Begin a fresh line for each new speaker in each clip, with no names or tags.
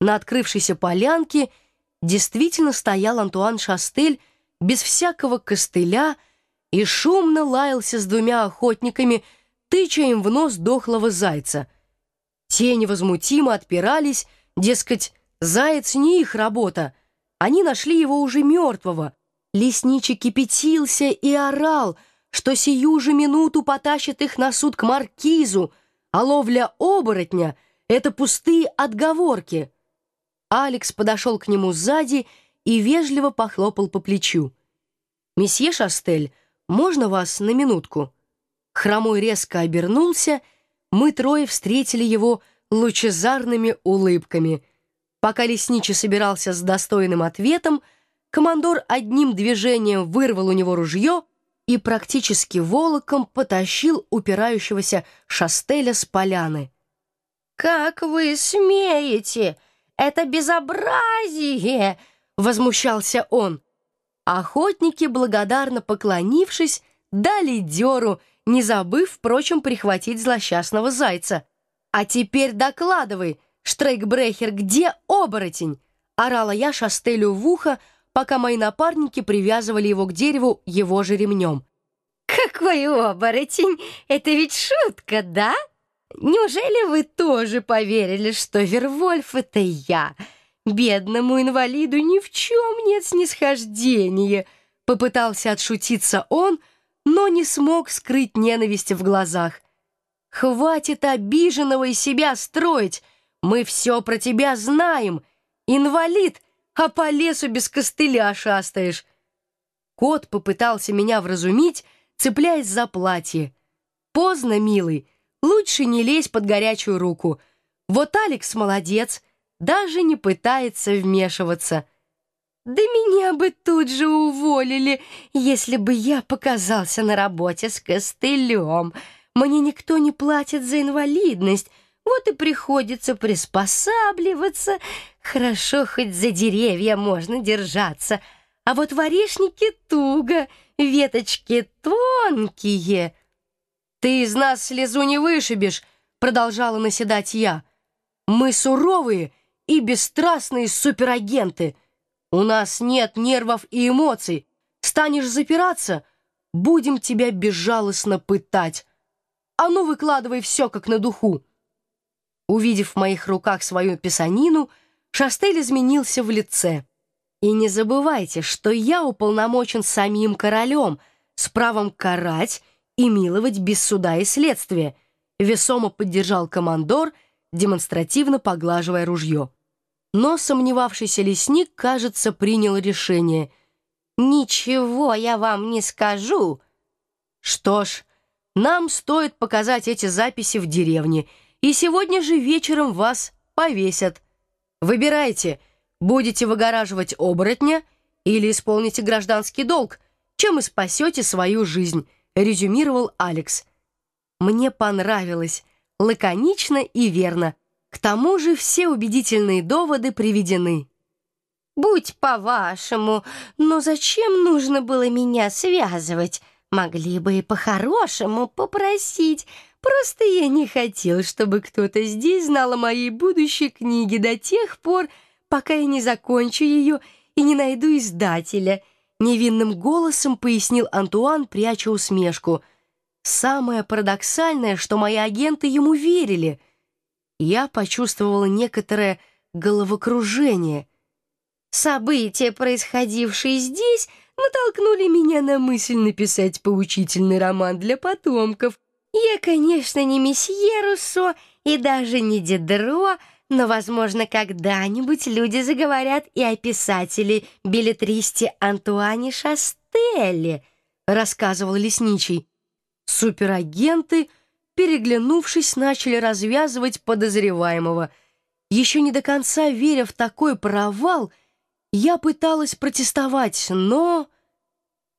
На открывшейся полянке действительно стоял Антуан Шастель без всякого костыля и шумно лаялся с двумя охотниками, тыча им в нос дохлого зайца. Те невозмутимо отпирались, дескать, заяц не их работа. Они нашли его уже мертвого. Лесничий кипятился и орал, что сию же минуту потащит их на суд к маркизу, а ловля оборотня — это пустые отговорки. Алекс подошел к нему сзади и вежливо похлопал по плечу. «Месье Шастель, можно вас на минутку?» Хромой резко обернулся, мы трое встретили его лучезарными улыбками. Пока лесничий собирался с достойным ответом, командор одним движением вырвал у него ружье и практически волоком потащил упирающегося Шастеля с поляны.
«Как вы смеете? Это безобразие!» — возмущался он. Охотники, благодарно поклонившись, дали дёру, не забыв, впрочем, прихватить злосчастного зайца. «А теперь докладывай, Штрейкбрехер, где оборотень?» — орала я Шастелю в ухо, пока мои напарники привязывали его к дереву его же ремнем.
«Какой оборотень! Это ведь шутка, да? Неужели вы тоже поверили, что Вервольф — это я?» Бедному инвалиду ни в чем нет снисхождения. Попытался отшутиться он, но не смог скрыть ненависти в глазах. Хватит обиженного из себя строить. Мы все про тебя знаем. Инвалид, а по лесу без костыля шастаешь. Кот попытался меня вразумить, цепляясь за платье. Поздно, милый, лучше не лезь под горячую руку. Вот Алекс молодец, даже не пытается вмешиваться. Да меня бы тут же уволили, если бы я показался на работе с костылем. Мне никто не платит за инвалидность, вот и приходится приспосабливаться. Хорошо, хоть за деревья можно держаться, а вот в орешнике туго, веточки тонкие.
«Ты из нас слезу не вышибешь», — продолжала наседать я. «Мы суровые и бесстрастные суперагенты. У нас нет нервов и эмоций. Станешь запираться, будем тебя безжалостно пытать. А ну, выкладывай все как на духу». Увидев в моих руках свою писанину, Шастель изменился в лице. «И не забывайте, что я уполномочен самим королем с правом карать и миловать без суда и следствия», весомо поддержал командор, демонстративно поглаживая ружье. Но сомневавшийся лесник, кажется, принял решение.
«Ничего я вам не скажу».
«Что ж, нам стоит показать эти записи в деревне, и сегодня же вечером вас повесят. Выбирайте, будете выгораживать оборотня или исполните гражданский долг, чем и спасете свою жизнь», резюмировал Алекс. «Мне понравилось, лаконично и верно». К тому же все убедительные доводы приведены.
«Будь по-вашему, но зачем нужно было меня связывать? Могли бы и по-хорошему попросить. Просто я не хотел, чтобы кто-то здесь знал о моей будущей книге до тех пор, пока я не закончу ее и не найду издателя», невинным голосом пояснил Антуан, пряча усмешку. «Самое парадоксальное, что мои агенты ему верили» я почувствовала некоторое головокружение. События, происходившие здесь, натолкнули меня на мысль написать поучительный роман для потомков. Я, конечно, не месье Руссо и даже не Дидро, но, возможно, когда-нибудь люди заговорят и о писателе-билетристе Антуане Шастелле, рассказывал лесничий. Суперагенты — переглянувшись, начали развязывать подозреваемого. Еще не до конца веря в такой провал, я пыталась протестовать, но...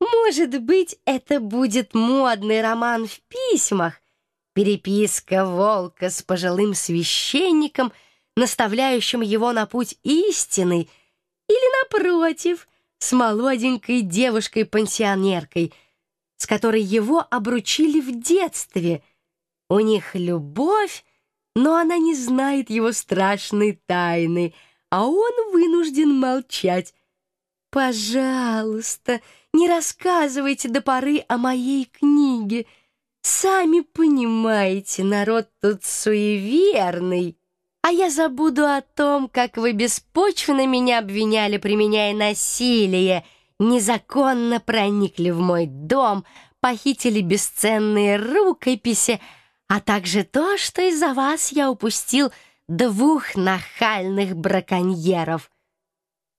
Может быть, это будет модный роман в письмах? Переписка волка с пожилым священником, наставляющим его на путь истины, или, напротив, с молоденькой девушкой-пансионеркой, с которой его обручили в детстве — у них любовь, но она не знает его страшной тайны,
а он вынужден молчать.
Пожалуйста, не рассказывайте до поры о моей книге. Сами понимаете, народ тут суеверный. А я забуду о том, как вы беспочвенно меня обвиняли, применяя насилие, незаконно проникли в мой дом, похитили бесценные рукописи, а также то, что из-за вас я упустил двух нахальных браконьеров.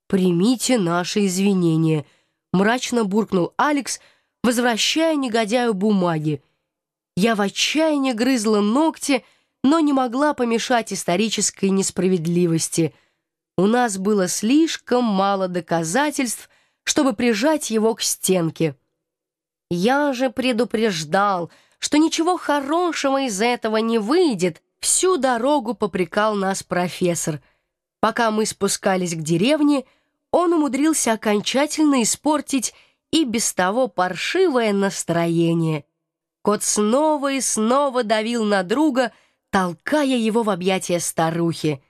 «Примите наши извинения», — мрачно буркнул Алекс, возвращая негодяю бумаги. Я в отчаянии грызла ногти, но не могла помешать исторической несправедливости. У нас было слишком мало доказательств, чтобы прижать его к стенке.
Я же предупреждал, что ничего хорошего из этого не выйдет.
Всю дорогу попрекал нас профессор. Пока мы спускались к деревне, он умудрился окончательно испортить и без того паршивое настроение. Кот снова и снова давил на друга, толкая его в объятия старухи.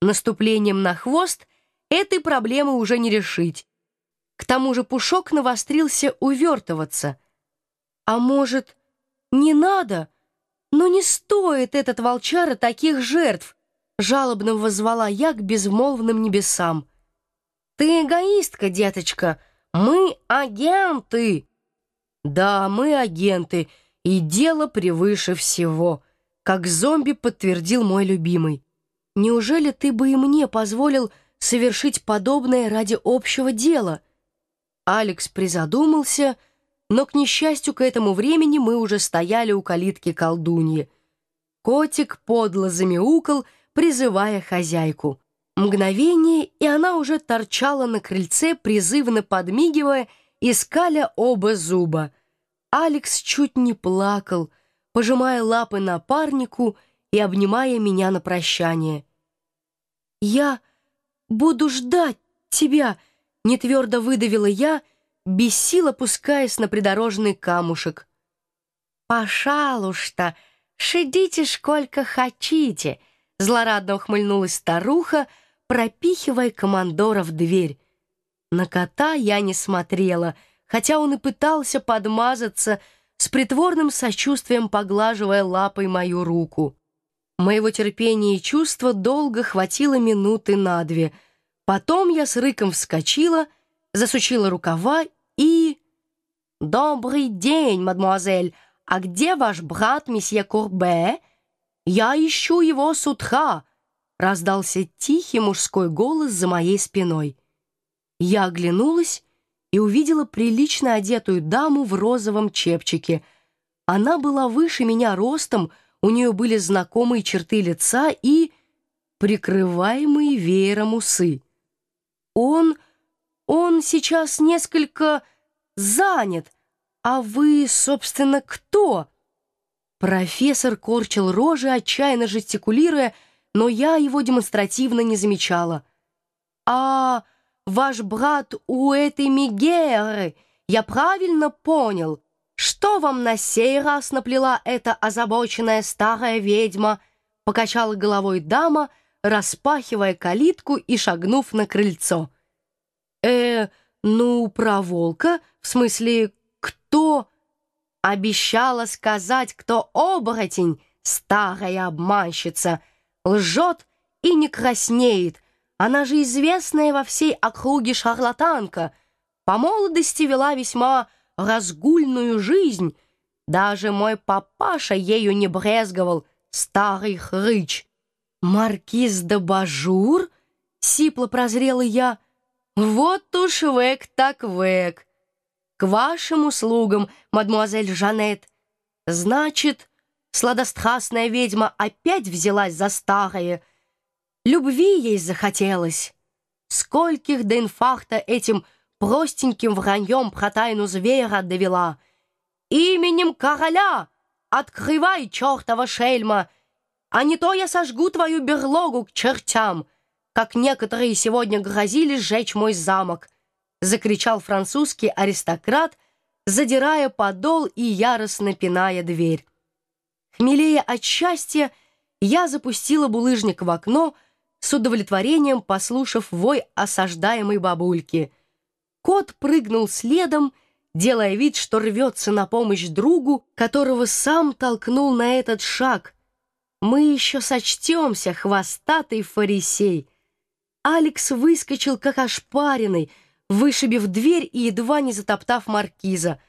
Наступлением на хвост этой проблемы уже не решить. К тому же Пушок навострился увертываться. А может, не надо? Но не стоит этот волчара таких жертв, жалобно воззвала я к безмолвным небесам. Ты эгоистка, деточка, мы агенты. Да, мы агенты, и дело превыше всего, как зомби подтвердил мой любимый. Неужели ты бы и мне позволил совершить подобное ради общего дела? Алекс призадумался, но, к несчастью, к этому времени мы уже стояли у калитки колдуньи. Котик подло замяукал, призывая хозяйку. Мгновение, и она уже торчала на крыльце, призывно подмигивая, искаля оба зуба. Алекс чуть не плакал, пожимая лапы напарнику и обнимая меня на прощание. «Я буду ждать тебя», Нетвердо выдавила я, без сил опускаясь на придорожный камушек.
«Пожалуйста, шидите сколько хотите», — злорадно ухмыльнулась старуха, пропихивая командора в дверь. На кота я не смотрела, хотя он и пытался подмазаться, с притворным сочувствием поглаживая лапой мою руку. Моего терпения и чувства долго хватило минуты на две — Потом я с рыком вскочила, засучила рукава и... «Добрый день, мадемуазель! А где ваш брат, месье Курбе? Я ищу его с утра!» Раздался тихий мужской голос за моей спиной. Я оглянулась и увидела прилично одетую даму в розовом чепчике. Она была выше меня ростом, у нее были знакомые черты лица и прикрываемые веером усы. Он... он сейчас несколько занят. А вы, собственно, кто?» Профессор корчил рожи, отчаянно жестикулируя, но я его демонстративно не замечала. «А, ваш брат у этой Мегеры, я правильно понял, что вам на сей раз наплела эта озабоченная старая ведьма?» Покачала головой дама, распахивая калитку и шагнув на крыльцо. «Э, ну, про волка? В смысле, кто?» Обещала сказать, кто оборотень, старая обманщица. Лжет и не краснеет. Она же известная во всей округе шарлатанка. По молодости вела весьма разгульную жизнь. Даже мой папаша ею не брезговал, старый хрыч. «Маркиз де Бажур?» — сипло прозрела я. «Вот уж век так век! К вашим услугам, мадмуазель Жанет! Значит, сладострастная ведьма опять взялась за старое. Любви ей захотелось. Скольких до инфаркта этим простеньким враньем про тайну зверя довела. Именем короля открывай, чертова шельма!» а не то я сожгу твою берлогу к чертям, как некоторые сегодня грозили сжечь мой замок», — закричал французский аристократ, задирая подол и яростно пиная дверь. Хмелея от счастья, я запустила булыжник в окно,
с удовлетворением послушав вой осаждаемой бабульки. Кот прыгнул следом, делая вид, что рвется на помощь другу, которого сам толкнул на этот шаг. Мы еще сочтемся, хвостатый фарисей. Алекс выскочил, как ошпаренный, вышибив дверь и едва не затоптав маркиза.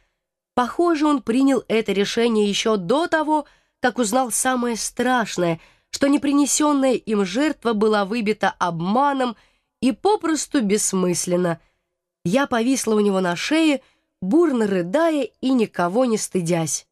Похоже, он принял это решение еще до того, как узнал самое страшное, что непринесенная им жертва была выбита обманом и попросту бессмысленно. Я повисла у него на шее, бурно рыдая и никого не стыдясь.